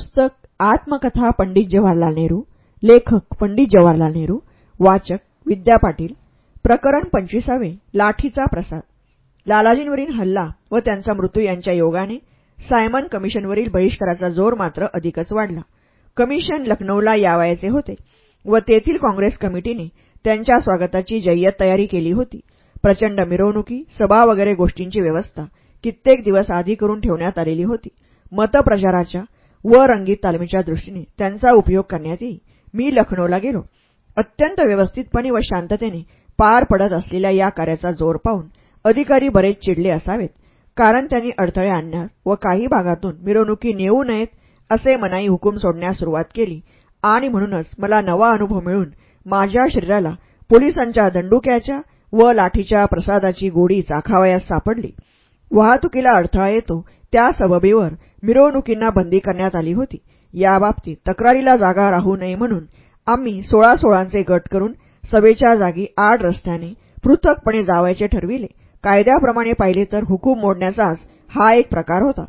पुस्तक आत्मकथा पंडित जवाहरलाल नेहरू लेखक पंडित जवाहरलाल नेहरू वाचक विद्या पाटील प्रकरण पंचवीसावे लाठीचा प्रसाद. लालाजींवरील हल्ला व त्यांचा मृत्यू यांच्या योगाने सायमन कमिशनवरील बहिष्काराचा जोर मात्र अधिकच वाढला. कमिशन लखनौला यावायचे होते व तेथील काँग्रेस कमिटीने त्यांच्या स्वागताची जय्यत तयारी केली होती. प्रचंड मिरवणुकी सभा वगैरे गोष्टींची व्यवस्था कित्येक दिवस आधी करून ठेवण्यात आलेली होती. मतप्रचाराच्या व रंगीत तालमीच्या दृष्टीने त्यांचा उपयोग करण्यात येई मी लखनौला गेलो. अत्यंत व्यवस्थितपणे व शांततेने पार पडत असलेल्या या कार्याचा जोर पाहून अधिकारी बरेच चिडले असावेत. कारण त्यांनी अडथळे आणण्यास व काही भागातून मिरवणुकी नेऊ नयेत असे मनाई हुकूम सोडण्यास सुरुवात केली. आणि म्हणूनच मला नवा अनुभव मिळून माझ्या शरीराला पोलिसांच्या दंडुक्याच्या व लाठीच्या प्रसादाची गोडी चाखावयास सापडली. वाहतुकीला अडथळा येतो त्या सबबीवर मिरवणुकींना बंदी करण्यात आली होती. याबाबतीत तक्रारीला जागा राहू नये म्हणून आम्ही सोळा सोळांचे गट करून सभेच्या जागी आड रस्त्याने पृथकपणे जावायचे ठरविले. कायद्याप्रमाणे पाहिले तर हुकूम मोडण्याचाच हा एक प्रकार होता.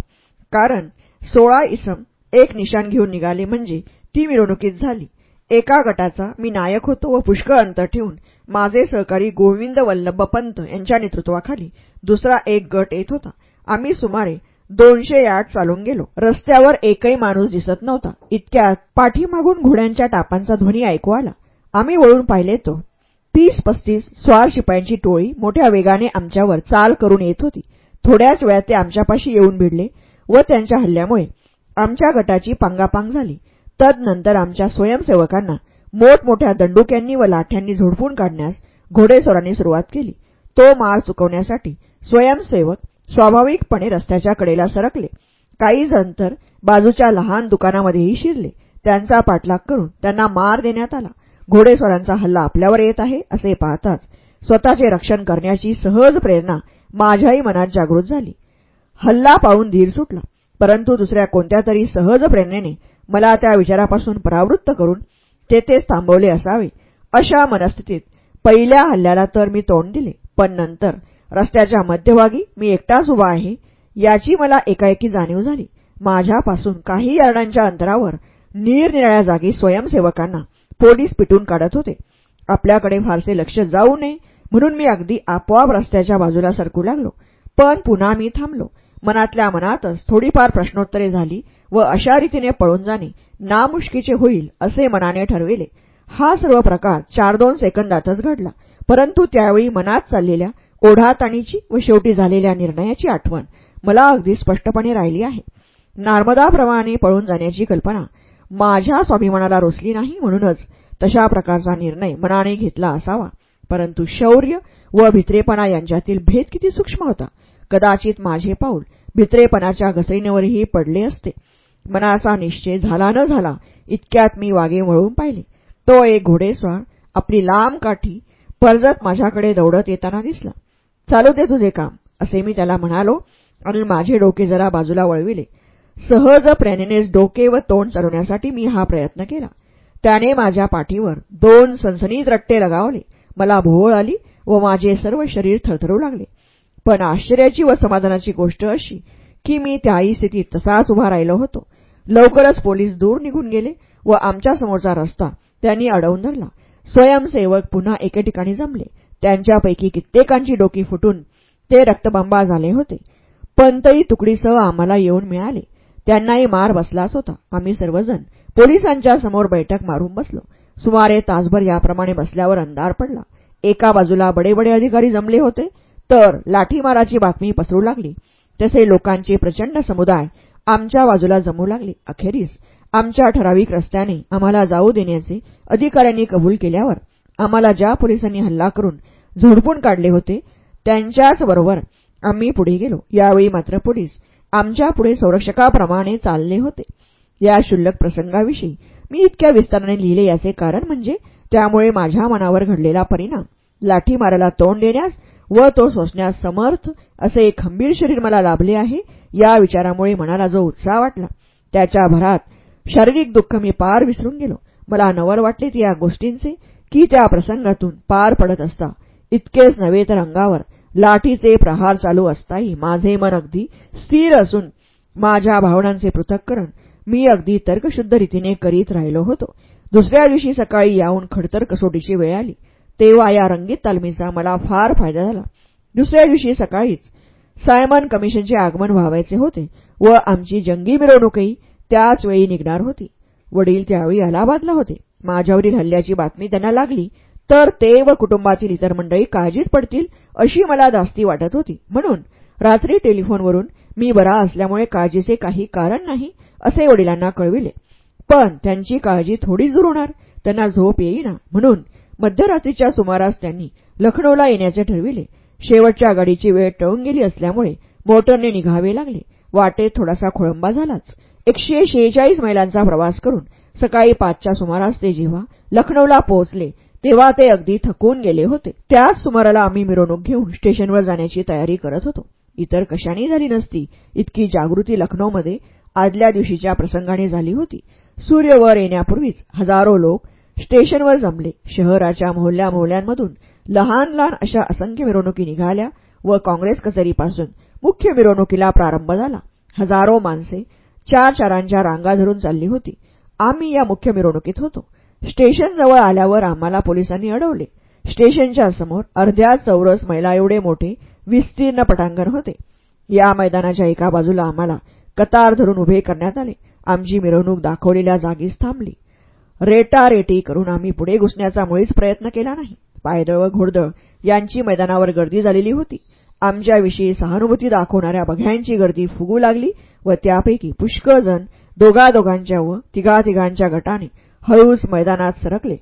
कारण सोळा इसम एक निशाण घेऊन निघाले म्हणजे ती मिरवणुकीत झाली. एका गटाचा मी नायक होतो व पुष्कळ अंतर ठेवून माझे सहकारी गोविंद वल्लभ पंत यांच्या नेतृत्वाखाली दुसरा एक गट येत होता. आम्ही सुमारे दोनशे यार्ड चालून गेलो. रस्त्यावर एकही माणूस दिसत नव्हता. इतक्यात पाठीमागून घोड्यांच्या टापांचा ध्वनी ऐकू आला. आम्ही वळून पाहिले तो. तीस पस्तीस स्वार शिपायांची टोळी मोठ्या वेगाने आमच्यावर चाल करून येत होती. थोड्याच वेळात ते आमच्यापाशी येऊन भिडले व त्यांच्या हल्ल्यामुळे आमच्या गटाची पांगापांग झाली. तदनंतर आमच्या स्वयंसेवकांना मोठमोठ्या दंडुक्यांनी व लाठ्यांनी झोडपून काढण्यास घोडेस्वरांनी सुरुवात केली. तो माळ चुकवण्यासाठी स्वयंसेवक स्वाभाविकपणे रस्त्याच्या कडेला सरकले. काही जण तर बाजूच्या लहान दुकानामध्येही शिरले. त्यांचा पाठलाग करून त्यांना मार देण्यात आला. घोडेस्वरांचा हल्ला आपल्यावर येत आहे असे पाहताच स्वतःचे रक्षण करण्याची सहज प्रेरणा माझ्याही मनात जागृत झाली. हल्ला पाहून धीर सुटला परंतु दुसऱ्या कोणत्या तरी सहज प्रेरणेने मला त्या विचारापासून परावृत्त करून तेथेच थांबवले असावे. अशा मनस्थितीत पहिल्या हल्ल्याला तर मी तोंड दिले पण नंतर रस्त्याच्या मध्यभागी मी एकटाच उभा आहे. याची मला एकाएकी जाणीव झाली. माझ्यापासून काही यार्डांच्या अंतरावर निरनिराळ्या जागी स्वयंसेवकांना पोलीस पिटून काढत होते. आपल्याकडे फारसे लक्ष जाऊ नये म्हणून मी अगदी आपोआप रस्त्याच्या बाजूला सरकू लागलो. पण पुन्हा मी थांबलो. मनातल्या मनातच थोडीफार प्रश्नोत्तरे झाली व अशा रीतीने पळून जाणे नामुष्कीचे होईल असे मनाने ठरविले. हा सर्व प्रकार चार दोन सेकंदातच घडला. परंतु त्यावेळी मनात चाललेल्या ओढाताणीची व शेवटी झालेल्या निर्णयाची आठवण मला अगदी स्पष्टपणे राहिली आहे. नर्मदाप्रमाणे पळून जाण्याची कल्पना माझ्या स्वाभिमानाला रोसली नाही म्हणूनच तशा प्रकारचा निर्णय मनाने घेतला असावा. परंतु शौर्य व भित्रेपणा यांच्यातील भेद किती सूक्ष्म होता. कदाचित माझे पाऊल भित्रेपणाच्या घसरीनेवरही पडले असते. मनाचा निश्चय झाला न झाला इतक्यात मी वागे वळून पाहिले. तो एक घोडेस्वार आपली लांब काठी परजत माझ्याकडे दौडत येताना दिसला. चालू दे तुझे काम असे मी त्याला म्हणालो आणि माझे डोके जरा बाजूला वळविले. सहज प्रेरणेनेच डोके व तोंड चालवण्यासाठी मी हा प्रयत्न केला. त्याने माझ्या पाठीवर दोन सनसनीत रट्टे लगावले. मला भोवळ आली व माझे सर्व शरीर थरथरू लागले. पण आश्चर्याची व समाधानाची गोष्ट अशी की मी त्याही स्थितीत तसाच उभा राहिलो होतो. लवकरच पोलीस दूर निघून गेले व आमच्या समोरचा रस्ता त्यांनी अडवून धरला. स्वयंसेवक पुन्हा एके ठिकाणी जमले. त्यांच्यापैकी कित्येकांची डोकी फुटून ते रक्तबंबा झाले होते. पंतई तुकडीसह आम्हाला येऊन मिळाले. त्यांनाही मार बसलाच होता. आम्ही सर्वजण पोलिसांच्या समोर बैठक मारून बसलो. सुमारे तासभर याप्रमाणे बसल्यावर अंधार पडला. एका बाजूला बडे बडे अधिकारी जमले होते. तर लाठीमाराची बातमी पसरू लागली. तसे लोकांचे प्रचंड समुदाय आमच्या बाजूला जमू लागले. अखेरीस आमच्या ठराविक रस्त्याने आम्हाला जाऊ देण्याचे अधिकाऱ्यांनी कबूल केल्यावर आम्हाला ज्या पोलिसांनी हल्ला करून झोडपून काढले होते. त्यांच्याचबरोबर आम्ही पुढे गेलो. यावेळी मात्र पोलीस आमच्या पुढे संरक्षकाप्रमाणे चालले होते. या शुल्लक प्रसंगाविषयी मी इतक्या विस्ताराने लिहिले याचे कारण म्हणजे त्यामुळे माझ्या मनावर घडलेला परिणाम. लाठीमाराला तोंड देण्यास व तो सोसण्यास समर्थ असे एक खंबीर शरीर मला लाभले आहे या विचारामुळे मनाला जो उत्साह वाटला त्याच्या भरात शारीरिक दुःख मी पार विसरून गेलो. मला नवर वाटले या गोष्टींचे की त्या प्रसंगातून पार पडत असता इतकेच नव्हे तर अंगावर. लाठीचे प्रहार चालू असताही माझे मन अगदी स्थिर असून माझ्या भावनांचे पृथक्करण मी अगदी तर्कशुद्ध रीतीने करीत राहिलो होतो. दुसऱ्या दिवशी सकाळी याहून खडतर कसोटीची वेळ आली. तेव्हा या रंगीत तालमीचा मला फार फायदा झाला. दुसऱ्या दिवशी सकाळीच सायमन कमिशनचे आगमन व्हावायचे होते व आमची जंगी मिरवणूकही त्याच वेळी निघणार होती. वडील त्यावेळी अलाहाबादला होते. माझ्यावरील हल्ल्याची बातमी त्यांना लागली. तर ते व कुटुंबातील इतर मंडळी काळजीत पडतील अशी मला जास्ती वाटत होती. म्हणून रात्री टेलिफोनवरून मी बरा असल्यामुळे काळजीचे काही कारण नाही असे वडिलांना कळविले. पण त्यांची काळजी थोडीच दूर होणार त्यांना झोप येईना. म्हणून मध्यरात्रीच्या सुमारास त्यांनी लखनौला येण्याचे ठरविले. शेवटच्या गाडीची वेळ टळून गेली असल्यामुळे मोटरने निघावे लागले. वाटेत थोडासा खोळंबा झालाच. एकशे शेहेचाळीस मैलांचा प्रवास करून सकाळी पाचच्या सुमारास ते जेव्हा लखनौला पोहोचले तेव्हा ते अगदी थकून गेले होते. त्याच सुमाराला आम्ही मिरवणूक घेऊन स्टेशनवर जाण्याची तयारी करत होतो. इतर कशाने झाली नसती. इतकी जागृती लखनौमध्ये आदल्या दिवशीच्या प्रसंगाने झाली होती. सूर्य वर येण्यापूर्वीच हजारो लोक स्टेशनवर जमले. शहराच्या मोहल्ल्या मोहल्ल्यांमधून लहान लहान अशा असंख्य मिरवणुकी निघाल्या व काँग्रेस कचेरीपासून मुख्य मिरवणुकीला प्रारंभ झाला. हजारो माणसे चार चारांच्या रांगा धरून चालली होती. आम्ही या मुख्य मिरवणुकीत होतो. स्टेशनजवळ आल्यावर आम्हाला पोलिसांनी अडवले. स्टेशनच्या समोर अर्ध्या चौरस मैला एवढे मोठे विस्तीर्ण पटांगण होते. या मैदानाच्या एका बाजूला आम्हाला कतार धरून उभे करण्यात आले. आमची मिरवणूक दाखवलेल्या जागीच थांबली. रेटारेटी करून आम्ही पुढे घुसण्याचा मुळीच प्रयत्न केला नाही. पायदळ व घोडदळ यांची मैदानावर गर्दी झालेली होती. आमच्याविषयी सहानुभूती दाखवणाऱ्या बघ्यांची गर्दी फुगू लागली व त्यापैकी पुष्कळ जण दोघादोघांच्या व तिघातिघांच्या गटाने हळूच मैदानात सरकले.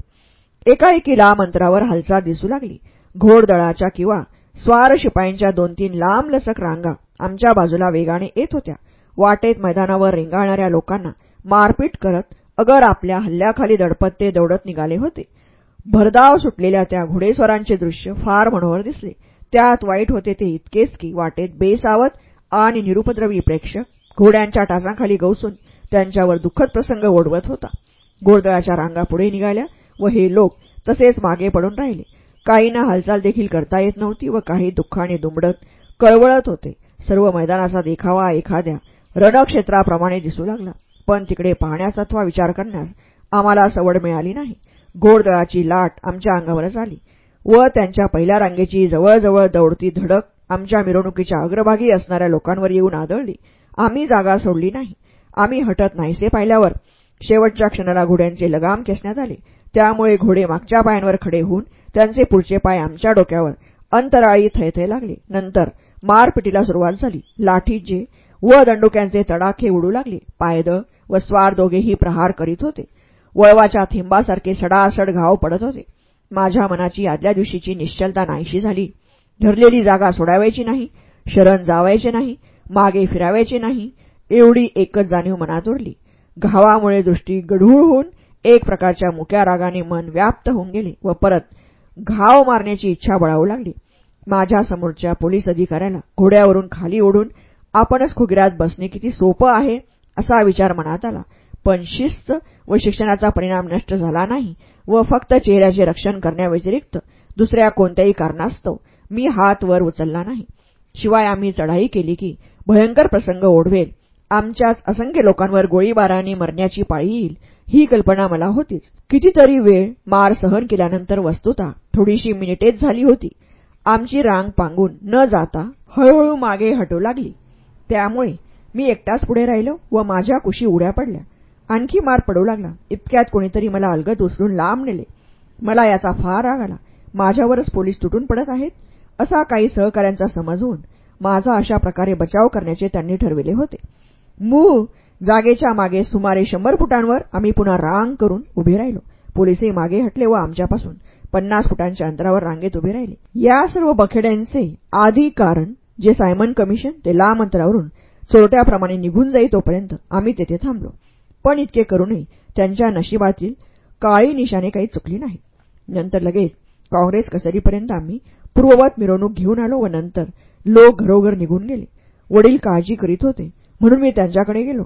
एकाएकी लांब अंतरावर हालचाल दिसू लागली. घोडदळाच्या किंवा स्वार शिपायांच्या दोन तीन लांबलचक रांगा आमच्या बाजूला वेगाने येत होत्या. वाटेत मैदानावर रेंगाळणाऱ्या लोकांना मारपीट करत अगर आपल्या हल्ल्याखाली दडपत ते दौडत निघाले होते. भरधाव सुटलेल्या त्या घोडेस्वरांचे दृश्य फार मनोहर दिसले. त्यात वाईट होते ते इतकेच की वाटेत बेसावत आणि निरुपद्रवी प्रेक्षक घोड्यांच्या टाचांखाली गवसून त्यांच्यावर दुःखद प्रसंग ओढवत होता. घोडदळाच्या रांगा पुढे निघाल्या व हे लोक तसेच मागे पडून राहिले. काहींना हालचाल देखील करता येत नव्हती व काही दुःखाने दुमडत कळवळत होते. सर्व मैदानाचा देखावा एखाद्या रणक्षेत्राप्रमाणे दिसू लागला. पण तिकडे पाहण्यास अथवा विचार करण्यास आम्हाला सवड मिळाली नाही. घोडदळाची लाट आमच्या अंगावरच आली व त्यांच्या पहिल्या रांगेची जवळजवळ दौडती धडक आमच्या मिरवणुकीच्या अग्रभागी असणाऱ्या लोकांवर येऊन आदळली. आम्ही जागा सोडली नाही. आम्ही हटत नाहीसे पाहिल्यावर शेवटच्या क्षणाला घोड्यांचे लगाम खेचण्यात आले. त्यामुळे घोडे मागच्या पायांवर खडे होऊन त्यांचे पुढचे पाय आमच्या डोक्यावर अंतराळी थैथे लागले. नंतर मारपिटीला सुरुवात झाली. लाठीचे व दंडुक्यांचे तडाखे उडू लागले. पायदळ व स्वार दोघेही प्रहार करीत होते. वळवाच्या थेंबासारखे सडासड घाव पडत होते. माझ्या मनाची आदल्या दिवशीची निश्चलता नाहीशी झाली. धरलेली जागा सोडावायची नाही. शरण जावायचे नाही. मागे फिरावायचे नाही. एवढी एकच जाणीव मनात उरली. घावामुळे दृष्टी गढूळ होऊन एक प्रकारच्या मुक्या रागाने मन व्याप्त होऊन गेले व परत घाव मारण्याची इच्छा बळावू लागली. माझ्या समोरच्या पोलीस अधिकाऱ्याला घोड्यावरून खाली ओढून आपणच खुगिरात बसणे किती सोपं आहे असा विचार मनात आला. पण शिस्त व शिक्षणाचा परिणाम नष्ट झाला नाही व फक्त चेहऱ्याचे रक्षण करण्याव्यतिरिक्त दुसऱ्या कोणत्याही कारणास्तव मी हात वर उचलला नाही. शिवाय आम्ही चढाई केली की भयंकर प्रसंग ओढवेल आमच्याच असंख्य लोकांवर गोळीबाराने मरण्याची पाळी येईल ही कल्पना मला होतीच. कितीतरी वेळ मार सहन केल्यानंतर वस्तुता थोडीशी मिनिटेच झाली होती. आमची रांग पांगून न जाता हळूहळू मागे हटू लागली. त्यामुळे मी एकटाच पुढे राहिलो व माझ्या कुशी उड्या पडल्या. आणखी मार पडू लागला. इतक्यात कोणीतरी मला अलगद उचलून लांब नेले. मला याचा फार राग आला. माझ्यावरच पोलीस तुटून पडत आहेत. असा काही सहकाऱ्यांचा समज होऊन माझा अशा प्रकारे बचाव करण्याचे त्यांनी ठरविले होते. मूळ जागेच्या मागे सुमारे शंभर फुटांवर आम्ही पुन्हा रांग करून उभे राहिलो. पोलीसही मागे हटले व आमच्यापासून पन्नास फुटांच्या अंतरावर रांगेत उभे राहिले. या सर्व बखेड्यांचे आधी कारण जे सायमन कमिशन ते लांब अंतरावरून चोरट्याप्रमाणे निघून जाई तोपर्यंत आम्ही तेथे थांबलो. पण इतके करूनही त्यांच्या नशिबातील काळी निशाने काही चुकली नाही नंतर लगेच काँग्रेस कचेरीपर्यंत आम्ही पूर्ववत मिरवणूक घेऊन आलो व नंतर लोक घरोघर निघून गेले. वडील काळजी करीत होते. म्हणून मी त्यांच्याकडे गेलो.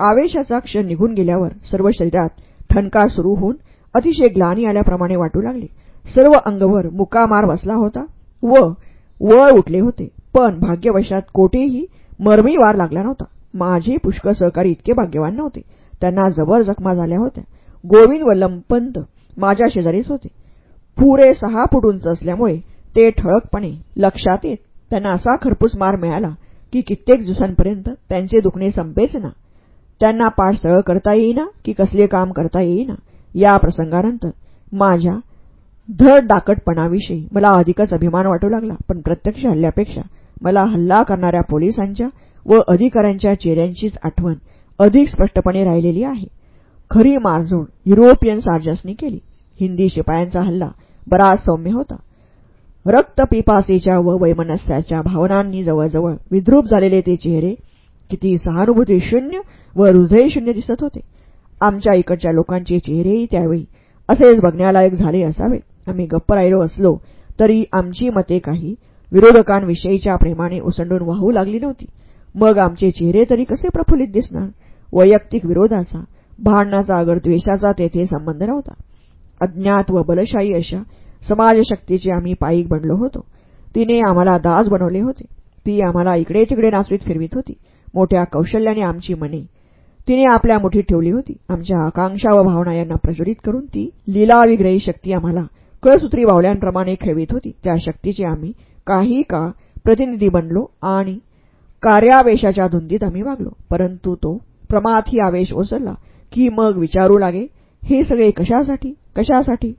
आवेशाचा क्षण निघून गेल्यावर सर्व शरीरात ठणकार सुरू होऊन अतिशय ग्लानी आल्याप्रमाणे वाटू लागले. सर्व अंगवर मुकामार बसला होता व वळ उठले होते. पण भाग्यवशात कोठेही मरमी वार लागला नव्हता. माझे पुष्कळ सहकारी इतके भाग्यवान नव्हते. त्यांना जबर जखमा झाल्या होत्या. गोविंद व लंपंत माझ्या शेजारीच होते. पुरे सहा फूट उंच असल्यामुळे ते ठळकपणे लक्षात येत. त्यांना असा खरपूस मार मिळाला की कित्येक दिवसांपर्यंत त्यांचे दुखणे संपेच ना त्यांना पाठ सरळ करता येईना की कसले काम करता येईना. या प्रसंगानंतर माझ्या धड दाकटपणाविषयी मला अधिकच अभिमान वाटू लागला. पण प्रत्यक्ष हल्ल्यापेक्षा मला हल्ला करणाऱ्या पोलिसांच्या व अधिकाऱ्यांच्या चेहऱ्यांचीच आठवण अधिक स्पष्टपणे राहिलेली आहे. खरी मारझोड युरोपियन सार्जन्सनी केली. हिंदी शिपायांचा हल्ला बराच सौम्य होता. रक्तपिपासीच्या व वैमनस्याच्या भावनांनी जवळजवळ विद्रूप झालेले ते चेहरे किती सहानुभूती शून्य व हृदय शून्य दिसत होते. आमच्या इकडच्या लोकांचे चेहरेही त्यावेळी असेच बघण्यालायक झाले असावे. आम्ही गप्प राहिलो असलो तरी आमची मते काही विरोधकांविषयीच्या प्रेमाने ओसंडून वाहू लागली नव्हती. मग आमचे चेहरे तरी कसे प्रफुल्लित दिसणार? वैयक्तिक विरोधाचा भांडणाचा अगर द्वेषाचा तेथे संबंध नव्हता. अज्ञात व बलशाही अशा समाजशक्तीचे आम्ही पायीक बनलो होतो. तिने आम्हाला दास बनवले होते. ती आम्हाला इकडे तिकडे नासवीत फिरवीत होती. मोठ्या कौशल्याने आमची मने. तिने आपल्या मुठीत ठेवली होती. आमच्या आकांक्षा व भावना यांना प्रज्वलित करून ती लिलाविग्रही शक्ती आम्हाला कळसूत्री बावल्यांप्रमाणे खेळवीत होती. त्या शक्तीचे आम्ही काही काळ प्रतिनिधी बनलो आणि कार्यावेशाच्या धुंदीत आम्ही वागलो. परंतु तो प्रमाथी आवेश ओसरला की मग विचारू लागे हे सगळे कशासाठी? कशासाठी?